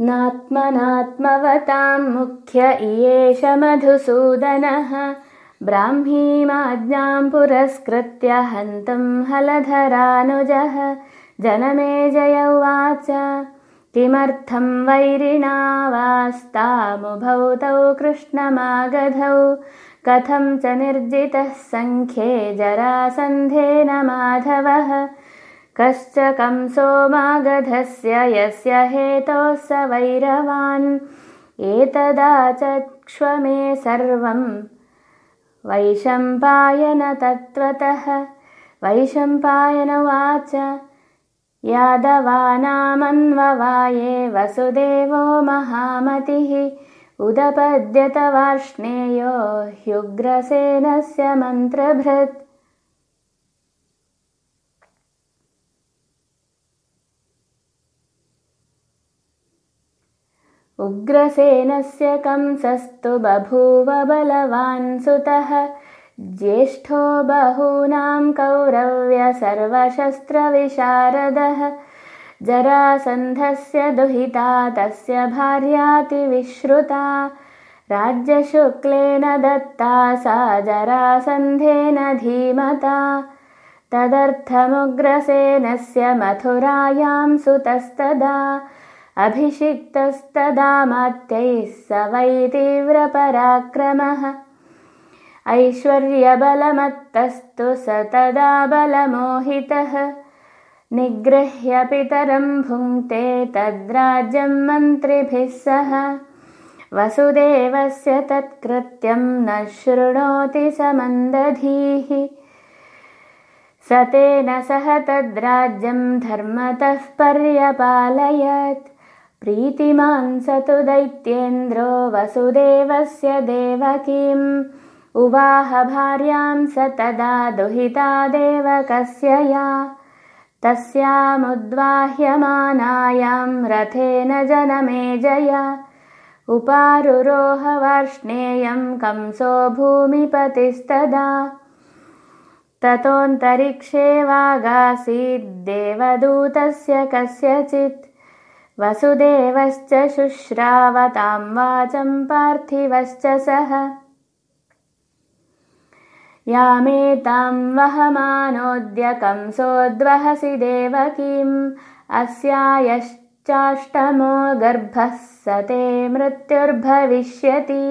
नात्मनात्मवतां मुख्य इयेष मधुसूदनः ब्राह्मीमाज्ञां पुरस्कृत्य हन्तुं हलधरानुजः। जनमे जय उवाच। किमर्थं वैरिणावास्तामुभौ तौ कृष्णमागधौ? कथं च निर्जितः सङ्ख्ये जरासन्धेन माधवः कश्च कंसोमागधस्य यस्य हेतोः स वैरवान्? एतदा चक्ष्वमे सर्वं। वैशम्पायन तत्त्वतः वैशम्पायन उवाच यादवानामन्ववाये वसुदेवो महामतिः। उदपद्यत वार्ष्णेयो ह्युग्रसेनस्य मन्त्रभृत् उग्रसेनस्य कंसस्तु बभूव बलवान् सुतः। ज्येष्ठो बहूनां कौरव्य सर्वशस्त्रविशारदः। जरासन्धस्य दुहिता तस्य भार्यातिविश्रुता। राज्यशुक्लेन दत्ता सा जरासन्धेन धीमता। तदर्थमुग्रसेनस्य मथुरायां सुतस्तदा अभिषिक्तस्तदा मात्यैः स वै तीव्रपराक्रमः। ऐश्वर्यबलमत्तस्तु स तदा बलमोहितः। निगृह्य पितरं भुङ्क्ते तद्राज्यं मन्त्रिभिः सह। वसुदेवस्य तत्कृत्यं न शृणोति स मन्दधीः स तेन सह तद्राज्यं धर्मतः पर्यपालयत् प्रीतिमान् स तु दैत्येन्द्रो वसुदेवस्य देवकीम्। उवाह भार्यां स तदा दुहिता देवकस्य या। तस्यामुद्वाह्यमानायां रथेन जनमेजय उपारुरोहवार्ष्णेयं कंसो भूमिपतिस्तदा। ततोऽन्तरिक्षे वागासीद्देवदूतस्य कस्यचित् वसुदेवश्च शुश्रावतां वाचं पार्थिवश्च सः। यामेतां वहमानोद्य कंसोद्वहसि देवकीम् अस्यायश्चाष्टमो गर्भः स ते मृत्युर्भविष्यति